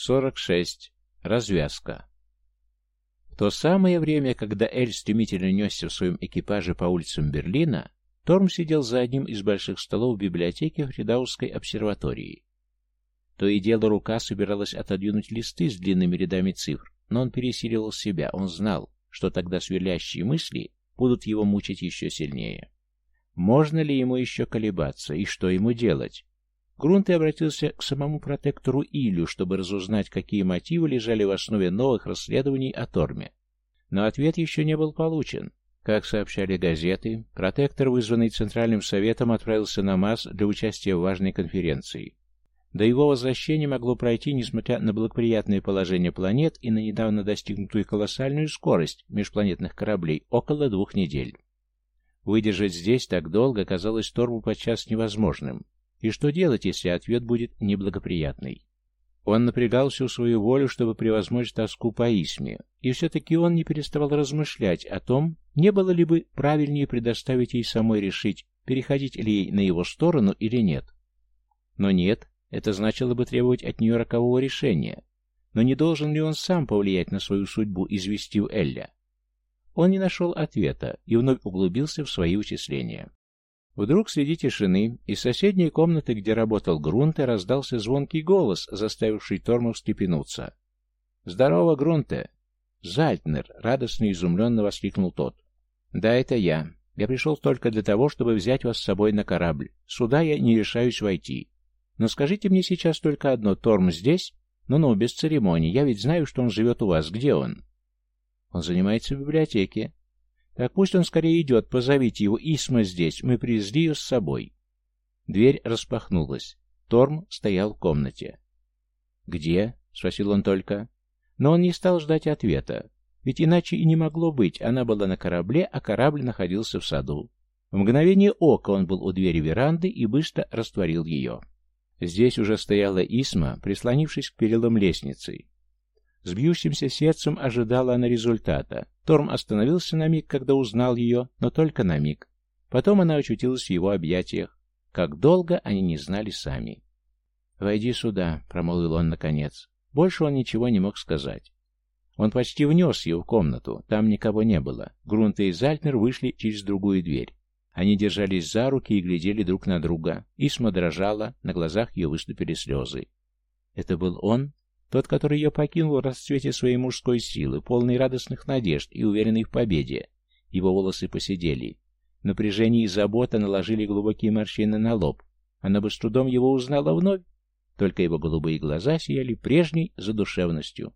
46. Развязка. В то самое время, когда Эль стремительно несся в своем экипаже по улицам Берлина, Торм сидел за одним из больших столов в библиотеке Фридаусской обсерватории. То и дело рука собиралась отодвинуть листы с длинными рядами цифр, но он пересиливал себя, он знал, что тогда сверлящие мысли будут его мучить еще сильнее. Можно ли ему еще колебаться, и что ему делать? Грунт и обратился к самому протектору Илю, чтобы разузнать, какие мотивы лежали в основе новых расследований о Торме. Но ответ еще не был получен. Как сообщали газеты, протектор, вызванный Центральным Советом, отправился на МАС для участия в важной конференции. До его возвращения могло пройти, несмотря на благоприятное положение планет и на недавно достигнутую колоссальную скорость межпланетных кораблей, около двух недель. Выдержать здесь так долго казалось Торму подчас невозможным, и что делать, если ответ будет неблагоприятный? Он напрягал всю свою волю, чтобы превозмочь тоску по Исме, и все-таки он не переставал размышлять о том, не было ли бы правильнее предоставить ей самой решить, переходить ли ей на его сторону или нет. Но нет, это значило бы требовать от нее рокового решения. Но не должен ли он сам повлиять на свою судьбу, известив Элля? Он не нашел ответа и вновь углубился в свои вычисления. Вдруг среди тишины из соседней комнаты, где работал Грунте, раздался звонкий голос, заставивший Торма встрепенуться. «Здорово, Грунте!» «Зальтнер!» — радостно и изумленно воскликнул тот. «Да, это я. Я пришел только для того, чтобы взять вас с собой на корабль. Сюда я не решаюсь войти. Но скажите мне сейчас только одно. Торм здесь? Ну-ну, без церемоний. Я ведь знаю, что он живет у вас. Где он?» «Он занимается в библиотеке. Так пусть он скорее идет, позовите его, Исма здесь, мы привезли ее с собой. Дверь распахнулась. Торм стоял в комнате. «Где?» — спросил он только. Но он не стал ждать ответа. Ведь иначе и не могло быть, она была на корабле, а корабль находился в саду. В мгновение ока он был у двери веранды и быстро растворил ее. Здесь уже стояла Исма, прислонившись к перилам лестницы. С бьющимся сердцем ожидала она результата. Торм остановился на миг, когда узнал ее, но только на миг. Потом она очутилась в его объятиях. Как долго они не знали сами. «Войди сюда», — промолвил он наконец. Больше он ничего не мог сказать. Он почти внес ее в комнату. Там никого не было. Грунт и Зальтнер вышли через другую дверь. Они держались за руки и глядели друг на друга. Исма дрожала, на глазах ее выступили слезы. Это был он? Тот, который ее покинул в расцвете своей мужской силы, полный радостных надежд и уверенный в победе. Его волосы посидели. Напряжение и забота наложили глубокие морщины на лоб. Она бы с трудом его узнала вновь. Только его голубые глаза сияли прежней задушевностью.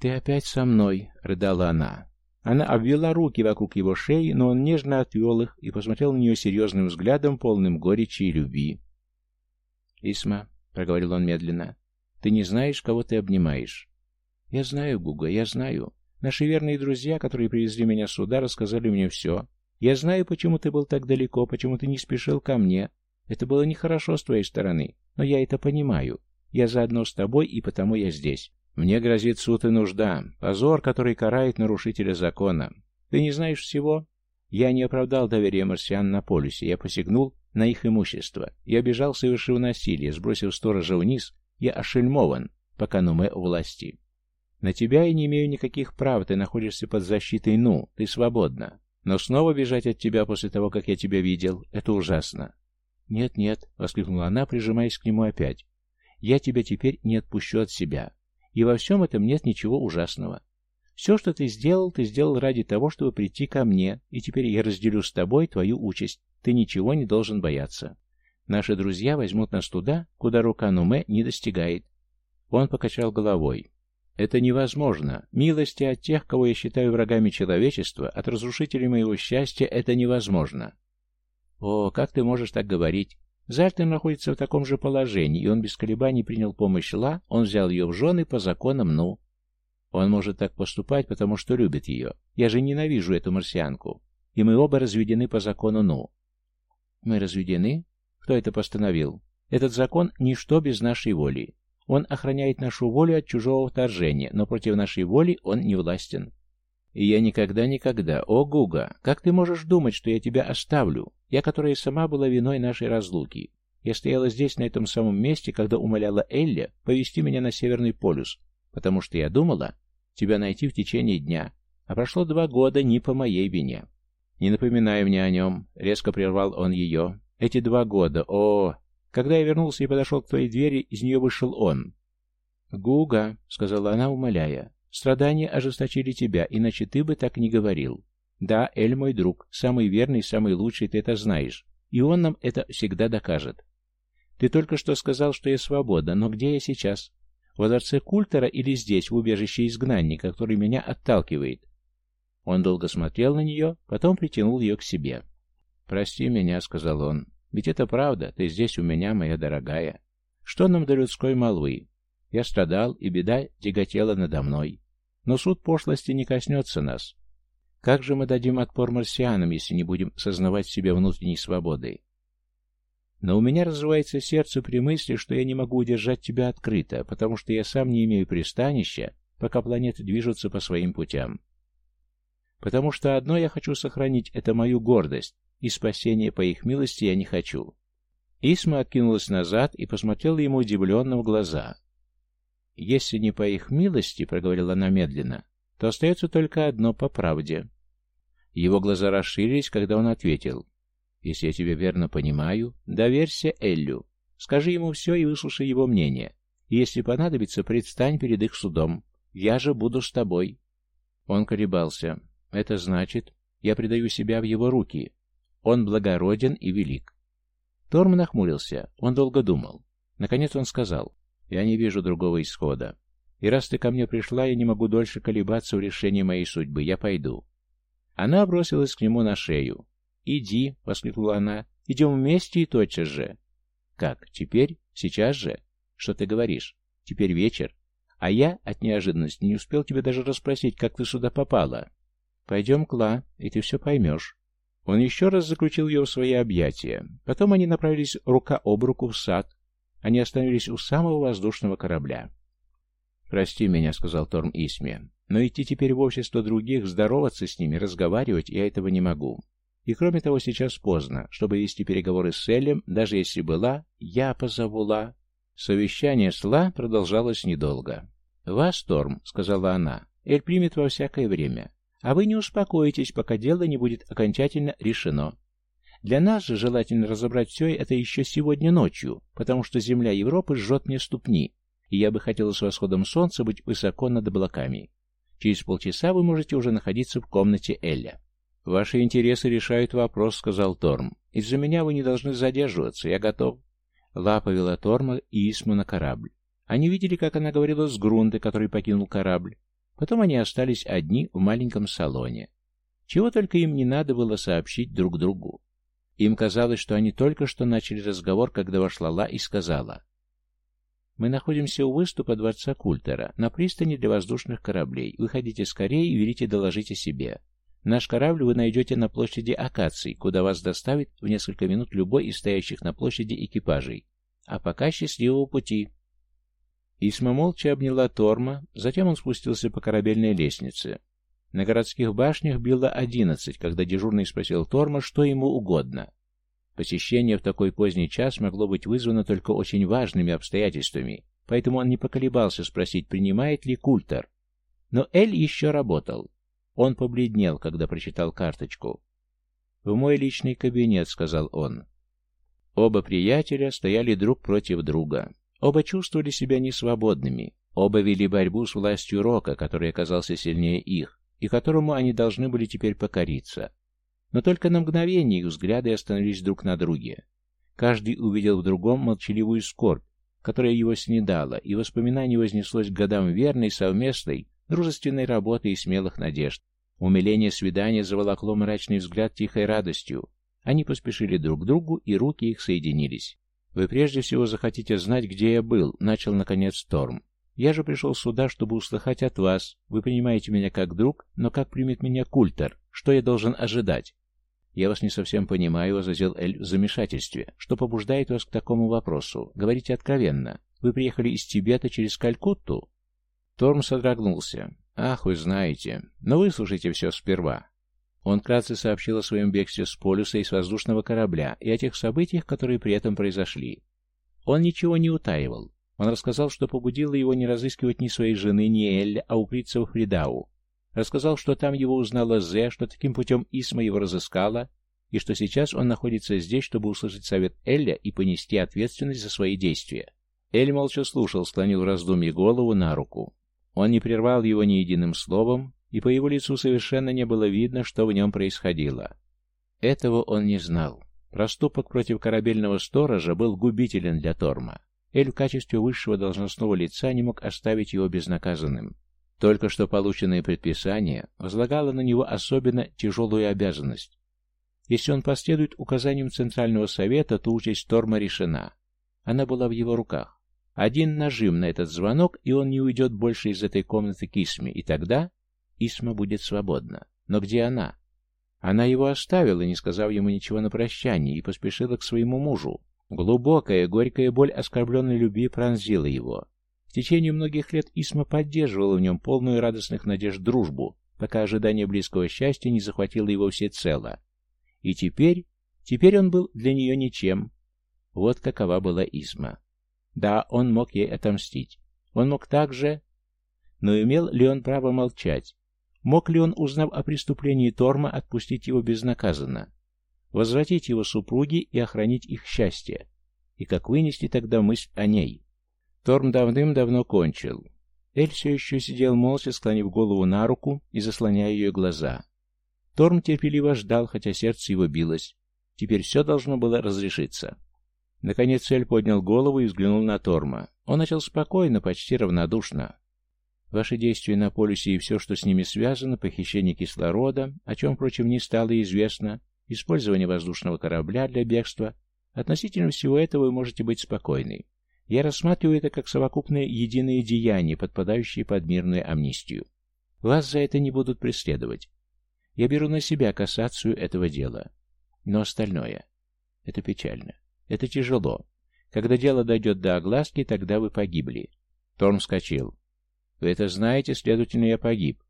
«Ты опять со мной», — рыдала она. Она обвела руки вокруг его шеи, но он нежно отвел их и посмотрел на нее серьезным взглядом, полным горечи и любви. «Исма», — проговорил он медленно, ты не знаешь, кого ты обнимаешь. Я знаю, Гуга, я знаю. Наши верные друзья, которые привезли меня сюда, рассказали мне все. Я знаю, почему ты был так далеко, почему ты не спешил ко мне. Это было нехорошо с твоей стороны, но я это понимаю. Я заодно с тобой, и потому я здесь. Мне грозит суд и нужда, позор, который карает нарушителя закона. Ты не знаешь всего? Я не оправдал доверие марсиан на полюсе, я посягнул на их имущество. Я бежал, совершив насилие, сбросив сторожа вниз я ошельмован, пока Нуме у власти. На тебя я не имею никаких прав, ты находишься под защитой Ну, ты свободна. Но снова бежать от тебя после того, как я тебя видел, это ужасно. Нет, нет, воскликнула она, прижимаясь к нему опять. Я тебя теперь не отпущу от себя. И во всем этом нет ничего ужасного. Все, что ты сделал, ты сделал ради того, чтобы прийти ко мне, и теперь я разделю с тобой твою участь. Ты ничего не должен бояться. Наши друзья возьмут нас туда, куда рука Нуме не достигает. Он покачал головой. Это невозможно. Милости от тех, кого я считаю врагами человечества, от разрушителей моего счастья, это невозможно. О, как ты можешь так говорить? Зальтер находится в таком же положении, и он без колебаний принял помощь Ла, он взял ее в жены по законам Ну. Он может так поступать, потому что любит ее. Я же ненавижу эту марсианку. И мы оба разведены по закону Ну. Мы разведены? Кто это постановил? Этот закон – ничто без нашей воли. Он охраняет нашу волю от чужого вторжения, но против нашей воли он не властен. И я никогда-никогда, о, Гуга, как ты можешь думать, что я тебя оставлю? Я, которая сама была виной нашей разлуки. Я стояла здесь, на этом самом месте, когда умоляла Элли повести меня на Северный полюс, потому что я думала тебя найти в течение дня, а прошло два года не по моей вине. Не напоминай мне о нем, резко прервал он ее. Эти два года, о, когда я вернулся и подошел к твоей двери, из нее вышел он. «Гуга», — сказала она, умоляя, — «страдания ожесточили тебя, иначе ты бы так не говорил. Да, Эль мой друг, самый верный, самый лучший, ты это знаешь, и он нам это всегда докажет. Ты только что сказал, что я свободна, но где я сейчас? Во дворце Культера или здесь, в убежище изгнанника, который меня отталкивает?» Он долго смотрел на нее, потом притянул ее к себе. «Прости меня», — сказал он, — «ведь это правда, ты здесь у меня, моя дорогая. Что нам до людской молвы? Я страдал, и беда тяготела надо мной. Но суд пошлости не коснется нас. Как же мы дадим отпор марсианам, если не будем сознавать себе внутренней свободой? Но у меня разрывается сердце при мысли, что я не могу удержать тебя открыто, потому что я сам не имею пристанища, пока планеты движутся по своим путям. Потому что одно я хочу сохранить — это мою гордость, и спасения по их милости я не хочу. Исма откинулась назад и посмотрела ему удивленно в глаза. «Если не по их милости, — проговорила она медленно, — то остается только одно по правде». Его глаза расширились, когда он ответил. «Если я тебя верно понимаю, доверься Эллю. Скажи ему все и выслушай его мнение. И если понадобится, предстань перед их судом. Я же буду с тобой». Он колебался. «Это значит, я предаю себя в его руки. Он благороден и велик». Торм нахмурился. Он долго думал. Наконец он сказал. Я не вижу другого исхода. И раз ты ко мне пришла, я не могу дольше колебаться в решении моей судьбы. Я пойду». Она бросилась к нему на шею. «Иди», — воскликнула она, — «идем вместе и тотчас же». «Как? Теперь? Сейчас же? Что ты говоришь? Теперь вечер? А я от неожиданности не успел тебя даже расспросить, как ты сюда попала. Пойдем, Кла, и ты все поймешь». Он еще раз заключил ее в свои объятия. Потом они направились рука об руку в сад, они остановились у самого воздушного корабля. «Прости меня», — сказал Торм Исме, — «но идти теперь в общество других, здороваться с ними, разговаривать я этого не могу. И кроме того, сейчас поздно, чтобы вести переговоры с Элем, даже если была, я позову Ла». Совещание с Ла продолжалось недолго. «Вас, Торм», — сказала она, — «Эль примет во всякое время, а вы не успокоитесь, пока дело не будет окончательно решено. Для нас же желательно разобрать все это еще сегодня ночью, потому что земля Европы жжет мне ступни, и я бы хотела с восходом солнца быть высоко над облаками. Через полчаса вы можете уже находиться в комнате Элля. «Ваши интересы решают вопрос», — сказал Торм. «Из-за меня вы не должны задерживаться, я готов». Ла повела Торма и Исму на корабль. Они видели, как она говорила с Грунды, который покинул корабль. Потом они остались одни в маленьком салоне. Чего только им не надо было сообщить друг другу. Им казалось, что они только что начали разговор, когда вошла Ла и сказала. «Мы находимся у выступа дворца Культера, на пристани для воздушных кораблей. Выходите скорее и велите доложить о себе. Наш корабль вы найдете на площади Акаций, куда вас доставит в несколько минут любой из стоящих на площади экипажей. А пока счастливого пути!» Исма молча обняла Торма, затем он спустился по корабельной лестнице. На городских башнях било одиннадцать, когда дежурный спросил Торма, что ему угодно. Посещение в такой поздний час могло быть вызвано только очень важными обстоятельствами, поэтому он не поколебался спросить, принимает ли культер. Но Эль еще работал. Он побледнел, когда прочитал карточку. «В мой личный кабинет», — сказал он. Оба приятеля стояли друг против друга. Оба чувствовали себя несвободными. Оба вели борьбу с властью Рока, который оказался сильнее их и которому они должны были теперь покориться. Но только на мгновение их взгляды остановились друг на друге. Каждый увидел в другом молчаливую скорбь, которая его снедала, и воспоминание вознеслось к годам верной, совместной, дружественной работы и смелых надежд. Умиление свидания заволокло мрачный взгляд тихой радостью. Они поспешили друг к другу, и руки их соединились. «Вы прежде всего захотите знать, где я был», — начал, наконец, Торм. Я же пришел сюда, чтобы услыхать от вас. Вы принимаете меня как друг, но как примет меня культер? Что я должен ожидать? Я вас не совсем понимаю, возразил Эль в замешательстве. Что побуждает вас к такому вопросу? Говорите откровенно. Вы приехали из Тибета через Калькутту? Торм содрогнулся. Ах, вы знаете. Но выслушайте все сперва. Он вкратце сообщил о своем бегстве с полюса и с воздушного корабля и о тех событиях, которые при этом произошли. Он ничего не утаивал. Он рассказал, что побудило его не разыскивать ни своей жены, ни Элли, а укрыться в Фридау. Рассказал, что там его узнала Зе, что таким путем Исма его разыскала, и что сейчас он находится здесь, чтобы услышать совет Элля и понести ответственность за свои действия. Эль молча слушал, склонил в раздумье голову на руку. Он не прервал его ни единым словом, и по его лицу совершенно не было видно, что в нем происходило. Этого он не знал. Проступок против корабельного сторожа был губителен для Торма. Эль в качестве высшего должностного лица не мог оставить его безнаказанным. Только что полученное предписание возлагало на него особенно тяжелую обязанность. Если он последует указаниям Центрального Совета, то участь Торма решена. Она была в его руках. Один нажим на этот звонок, и он не уйдет больше из этой комнаты к Исме, и тогда Исма будет свободна. Но где она? Она его оставила, не сказав ему ничего на прощание, и поспешила к своему мужу. Глубокая, горькая боль оскорбленной любви пронзила его. В течение многих лет Исма поддерживала в нем полную радостных надежд дружбу, пока ожидание близкого счастья не захватило его всецело. И теперь, теперь он был для нее ничем. Вот какова была Исма. Да, он мог ей отомстить. Он мог также... Но имел ли он право молчать? Мог ли он, узнав о преступлении Торма, отпустить его безнаказанно? Возвратить его супруги и охранить их счастье? И как вынести тогда мысль о ней? Торм давным-давно кончил. Эль все еще сидел молча, склонив голову на руку и заслоняя ее глаза. Торм терпеливо ждал, хотя сердце его билось. Теперь все должно было разрешиться. Наконец Эль поднял голову и взглянул на Торма. Он начал спокойно, почти равнодушно. Ваши действия на полюсе и все, что с ними связано, похищение кислорода, о чем, впрочем, не стало известно, использование воздушного корабля для бегства, относительно всего этого вы можете быть спокойны. Я рассматриваю это как совокупное единое деяние, подпадающее под мирную амнистию. Вас за это не будут преследовать. Я беру на себя кассацию этого дела. Но остальное — это печально. Это тяжело. Когда дело дойдет до огласки, тогда вы погибли. Торм вскочил. Вы это знаете, следовательно, я погиб.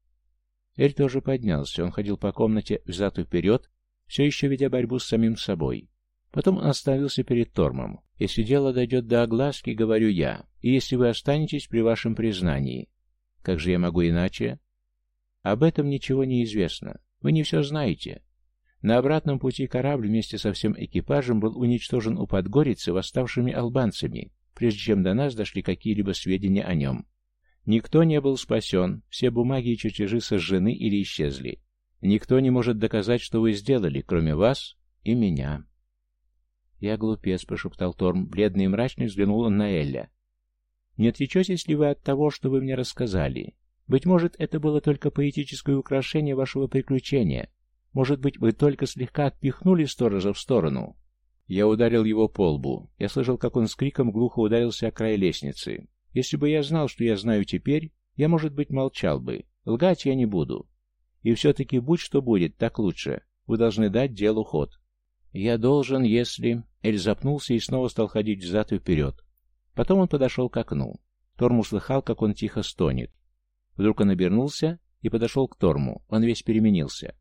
Эль тоже поднялся. Он ходил по комнате взад и вперед, все еще ведя борьбу с самим собой. Потом он остановился перед Тормом. «Если дело дойдет до огласки, говорю я, и если вы останетесь при вашем признании, как же я могу иначе?» «Об этом ничего не известно. Вы не все знаете. На обратном пути корабль вместе со всем экипажем был уничтожен у Подгорицы восставшими албанцами, прежде чем до нас дошли какие-либо сведения о нем. Никто не был спасен, все бумаги и чертежи сожжены или исчезли. Никто не может доказать, что вы сделали, кроме вас и меня. «Я глупец», — прошептал Торм, бледный и мрачный взглянул он на Элля. «Не отречетесь ли вы от того, что вы мне рассказали? Быть может, это было только поэтическое украшение вашего приключения. Может быть, вы только слегка отпихнули сторожа в сторону?» Я ударил его по лбу. Я слышал, как он с криком глухо ударился о край лестницы. Если бы я знал, что я знаю теперь, я, может быть, молчал бы. Лгать я не буду. И все-таки будь что будет, так лучше. Вы должны дать делу ход. Я должен, если... Эль запнулся и снова стал ходить взад и вперед. Потом он подошел к окну. Торм услыхал, как он тихо стонет. Вдруг он обернулся и подошел к Торму. Он весь переменился.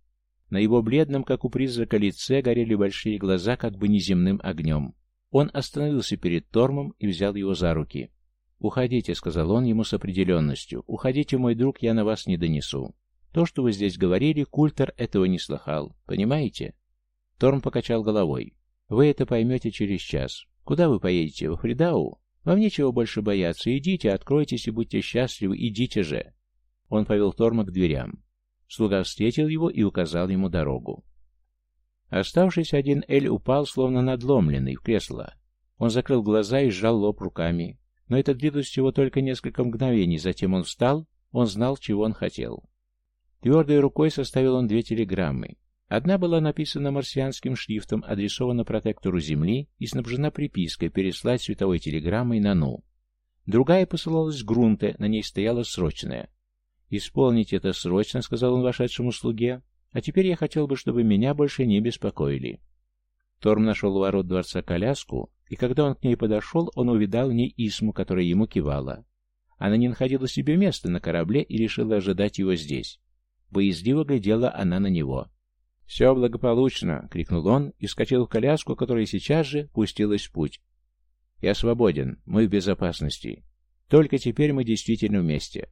На его бледном, как у призрака, лице горели большие глаза, как бы неземным огнем. Он остановился перед Тормом и взял его за руки. «Уходите», — сказал он ему с определенностью. «Уходите, мой друг, я на вас не донесу. То, что вы здесь говорили, Культер этого не слыхал. Понимаете?» Торм покачал головой. «Вы это поймете через час. Куда вы поедете? В Фридау? Вам нечего больше бояться. Идите, откройтесь и будьте счастливы. Идите же!» Он повел Торма к дверям. Слуга встретил его и указал ему дорогу. Оставшийся один Эль упал, словно надломленный, в кресло. Он закрыл глаза и сжал лоб руками. Но это длилось всего только несколько мгновений, затем он встал, он знал, чего он хотел. Твердой рукой составил он две телеграммы. Одна была написана марсианским шрифтом, адресована протектору Земли и снабжена припиской переслать световой телеграммой на Ну. Другая посылалась с грунта, на ней стояла срочная. «Исполните это срочно», — сказал он вошедшему слуге. «А теперь я хотел бы, чтобы меня больше не беспокоили». Торм нашел у ворот дворца коляску, и когда он к ней подошел, он увидал в ней Исму, которая ему кивала. Она не находила себе места на корабле и решила ожидать его здесь. Боязливо глядела она на него. «Все благополучно!» — крикнул он и скатил в коляску, которая сейчас же пустилась в путь. «Я свободен, мы в безопасности. Только теперь мы действительно вместе».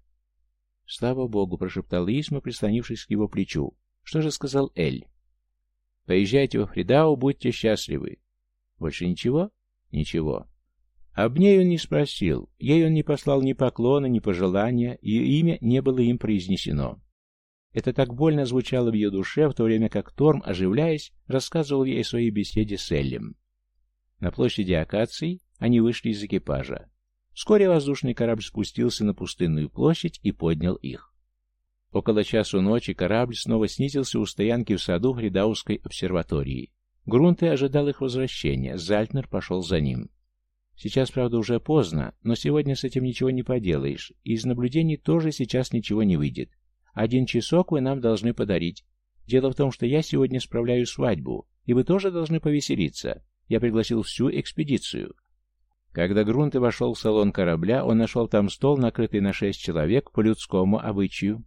«Слава Богу!» — прошептал Исма, прислонившись к его плечу. «Что же сказал Эль?» «Поезжайте во Фридау, будьте счастливы». «Больше ничего?» «Ничего». Об ней он не спросил, ей он не послал ни поклона, ни пожелания, ее имя не было им произнесено. Это так больно звучало в ее душе, в то время как Торм, оживляясь, рассказывал ей о своей беседе с Эллем. На площади Акаций они вышли из экипажа. Вскоре воздушный корабль спустился на пустынную площадь и поднял их. Около часу ночи корабль снова снизился у стоянки в саду Фридаусской обсерватории. Грунте ожидал их возвращения, Зальтнер пошел за ним. Сейчас, правда, уже поздно, но сегодня с этим ничего не поделаешь, и из наблюдений тоже сейчас ничего не выйдет. Один часок вы нам должны подарить. Дело в том, что я сегодня справляю свадьбу, и вы тоже должны повеселиться. Я пригласил всю экспедицию. Когда Грунт вошел в салон корабля, он нашел там стол, накрытый на шесть человек по людскому обычаю.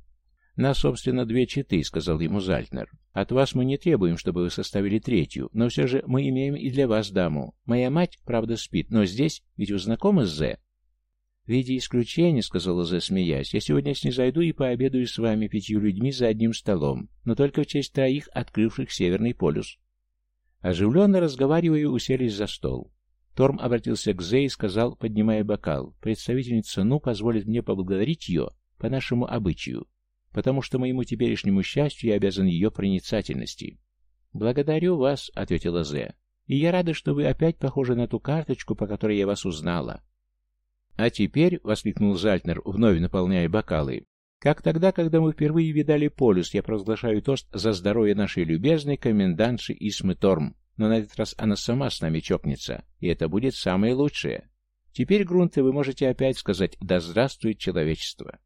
«Нас, собственно, две читы», — сказал ему Зальтнер. «От вас мы не требуем, чтобы вы составили третью, но все же мы имеем и для вас даму. Моя мать, правда, спит, но здесь, ведь вы знакомы с Зе?» «В виде исключения», — сказала Зе, смеясь, — «я сегодня снизойду и пообедаю с вами пятью людьми за одним столом, но только в честь троих, открывших Северный полюс». Оживленно разговаривая, уселись за стол. Торм обратился к Зе и сказал, поднимая бокал, «Представительница Ну позволит мне поблагодарить ее по нашему обычаю, потому что моему теперешнему счастью я обязан ее проницательности». «Благодарю вас», — ответила Зе, — «и я рада, что вы опять похожи на ту карточку, по которой я вас узнала». «А теперь», — воскликнул Зальтнер, вновь наполняя бокалы, «как тогда, когда мы впервые видали полюс, я провозглашаю тост за здоровье нашей любезной комендантши Исмы Торм, но на этот раз она сама с нами чокнется, и это будет самое лучшее. Теперь, Грунте, вы можете опять сказать «Да здравствует человечество».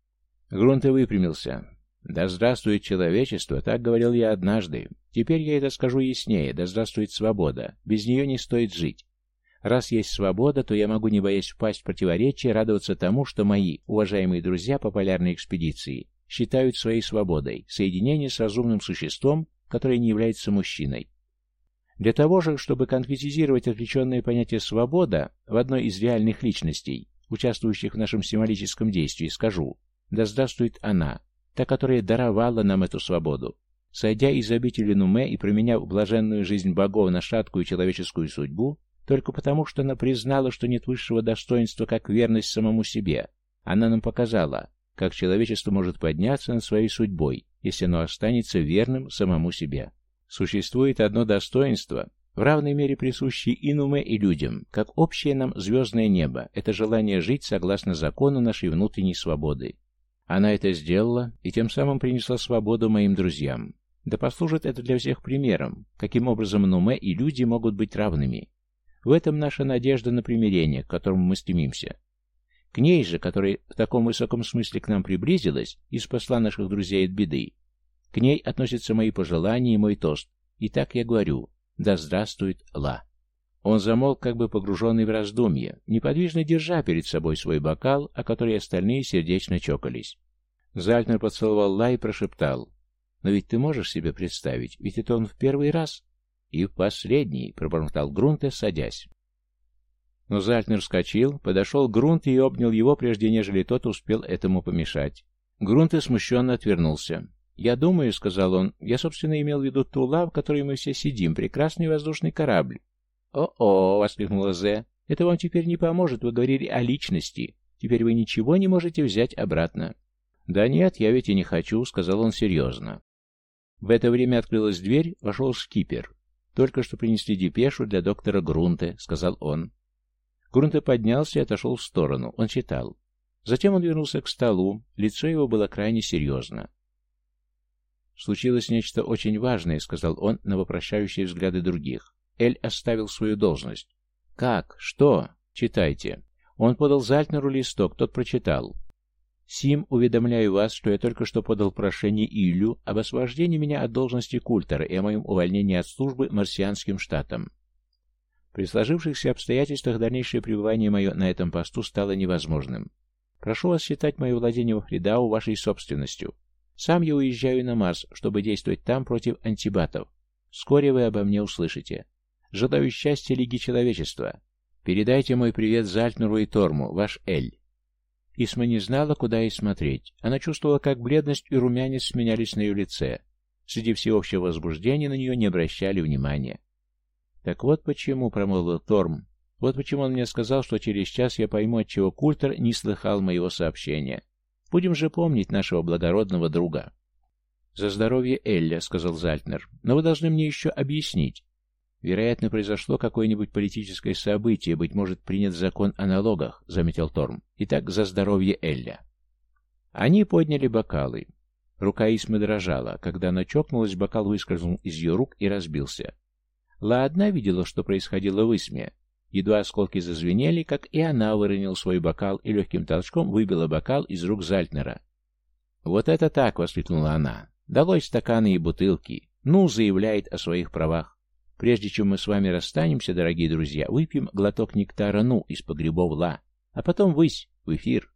Грунте выпрямился. «Да здравствует человечество», так говорил я однажды. Теперь я это скажу яснее. «Да здравствует свобода». Без нее не стоит жить. Раз есть свобода, то я могу, не боясь впасть в противоречие, радоваться тому, что мои уважаемые друзья по полярной экспедиции считают своей свободой соединение с разумным существом, которое не является мужчиной. Для того же, чтобы конкретизировать отвлеченное понятие «свобода» в одной из реальных личностей, участвующих в нашем символическом действии, скажу «Да здравствует она», та, которая даровала нам эту свободу. Сойдя из обители Нуме и променяв блаженную жизнь богов на шаткую человеческую судьбу, только потому, что она признала, что нет высшего достоинства, как верность самому себе. Она нам показала, как человечество может подняться над своей судьбой, если оно останется верным самому себе. Существует одно достоинство, в равной мере присущее инуме и людям, как общее нам звездное небо, это желание жить согласно закону нашей внутренней свободы. Она это сделала и тем самым принесла свободу моим друзьям. Да послужит это для всех примером, каким образом Нуме и люди могут быть равными, в этом наша надежда на примирение, к которому мы стремимся. К ней же, которая в таком высоком смысле к нам приблизилась и спасла наших друзей от беды, к ней относятся мои пожелания и мой тост. И так я говорю, да здравствует Ла. Он замолк, как бы погруженный в раздумье, неподвижно держа перед собой свой бокал, о который остальные сердечно чокались. Зальтнер поцеловал Ла и прошептал, «Но ведь ты можешь себе представить, ведь это он в первый раз...» «И в последний», — пробормотал Грунте, садясь. Но Зальтнер вскочил, подошел к Грунте и обнял его, прежде нежели тот успел этому помешать. Грунте смущенно отвернулся. «Я думаю», — сказал он, — «я, собственно, имел в виду ту лав, в которой мы все сидим, прекрасный воздушный корабль». «О-о!» — воскликнула Зе. «Это вам теперь не поможет, вы говорили о личности. Теперь вы ничего не можете взять обратно». «Да нет, я ведь и не хочу», — сказал он серьезно. В это время открылась дверь, вошел шкипер. «Только что принесли депешу для доктора Грунте», — сказал он. Грунте поднялся и отошел в сторону. Он читал. Затем он вернулся к столу. Лицо его было крайне серьезно. «Случилось нечто очень важное», — сказал он на вопрощающие взгляды других. Эль оставил свою должность. «Как? Что? Читайте». Он подал Зальтнеру листок, тот прочитал. Сим, уведомляю вас, что я только что подал прошение Илью об освобождении меня от должности культора и о моем увольнении от службы марсианским штатам. При сложившихся обстоятельствах дальнейшее пребывание мое на этом посту стало невозможным. Прошу вас считать мое владение во Фридау вашей собственностью. Сам я уезжаю на Марс, чтобы действовать там против антибатов. Вскоре вы обо мне услышите. Желаю счастья Лиги Человечества. Передайте мой привет Зальтнеру и Торму, ваш Эль. Исма не знала, куда ей смотреть. Она чувствовала, как бледность и румянец сменялись на ее лице. Среди всеобщего возбуждения на нее не обращали внимания. «Так вот почему», — промолвил Торм, — «вот почему он мне сказал, что через час я пойму, отчего Культер не слыхал моего сообщения. Будем же помнить нашего благородного друга». «За здоровье Элля», — сказал Зальтнер, — «но вы должны мне еще объяснить, «Вероятно, произошло какое-нибудь политическое событие, быть может, принят закон о налогах», — заметил Торм. «Итак, за здоровье Элля». Они подняли бокалы. Рука Исмы дрожала. Когда она чокнулась, бокал выскользнул из ее рук и разбился. Ла одна видела, что происходило в Исме. Едва осколки зазвенели, как и она выронила свой бокал и легким толчком выбила бокал из рук Зальтнера. «Вот это так!» — воскликнула она. «Долой стаканы и бутылки! Ну, заявляет о своих правах!» Прежде чем мы с вами расстанемся, дорогие друзья, выпьем глоток нектара ну из погребов ла, а потом высь в эфир.